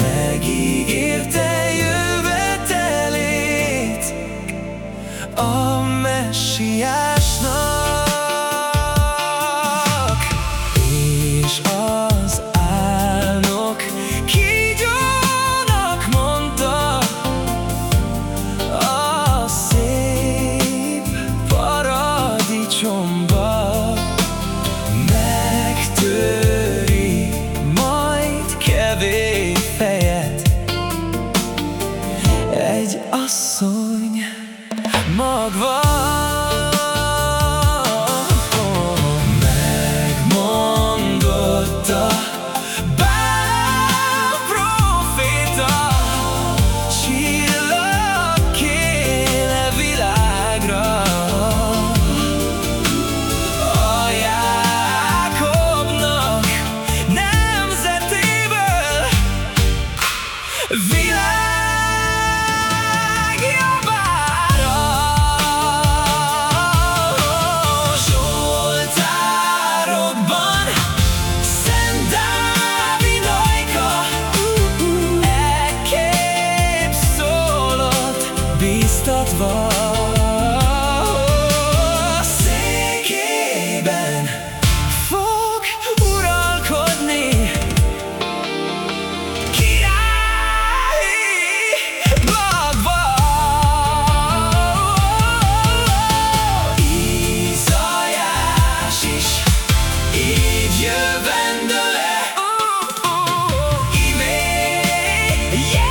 Megígérte The Yeah!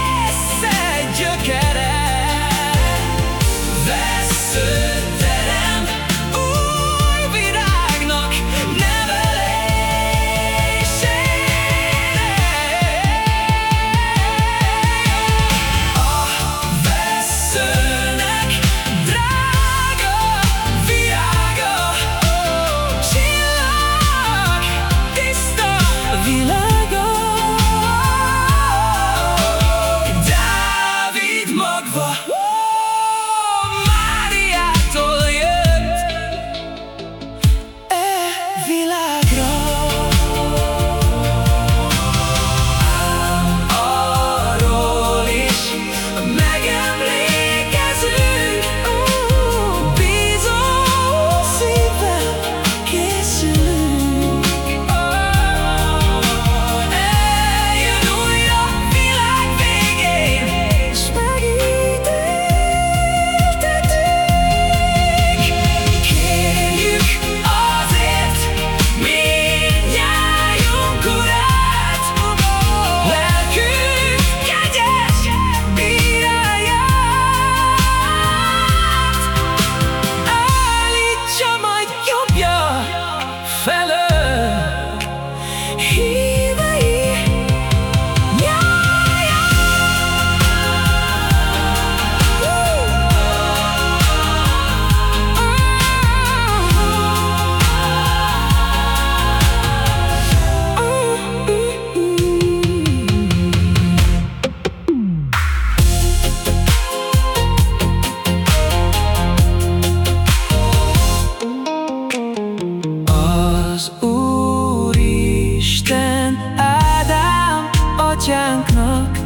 atyánknak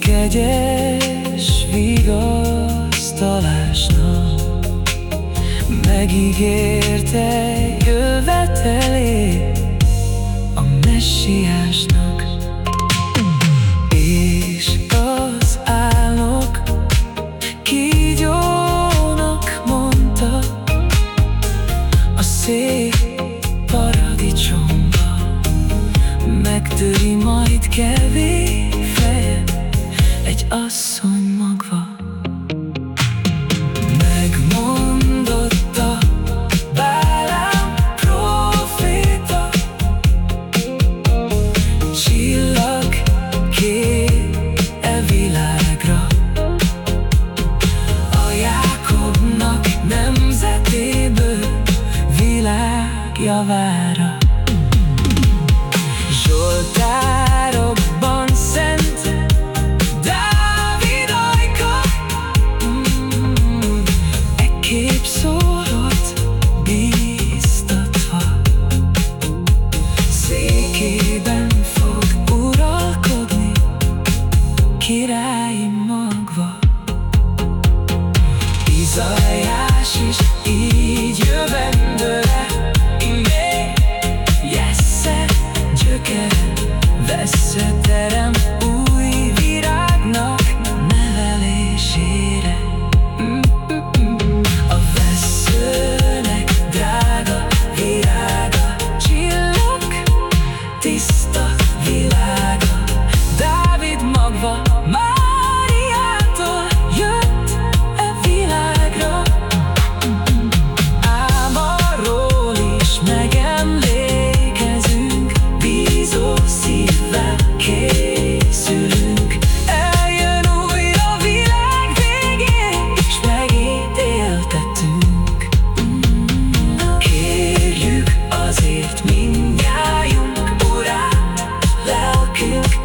kegyes vigasztalásnak megígérte jövetelét. majd kevés fejem Egy asszony magva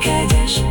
Jedziesz.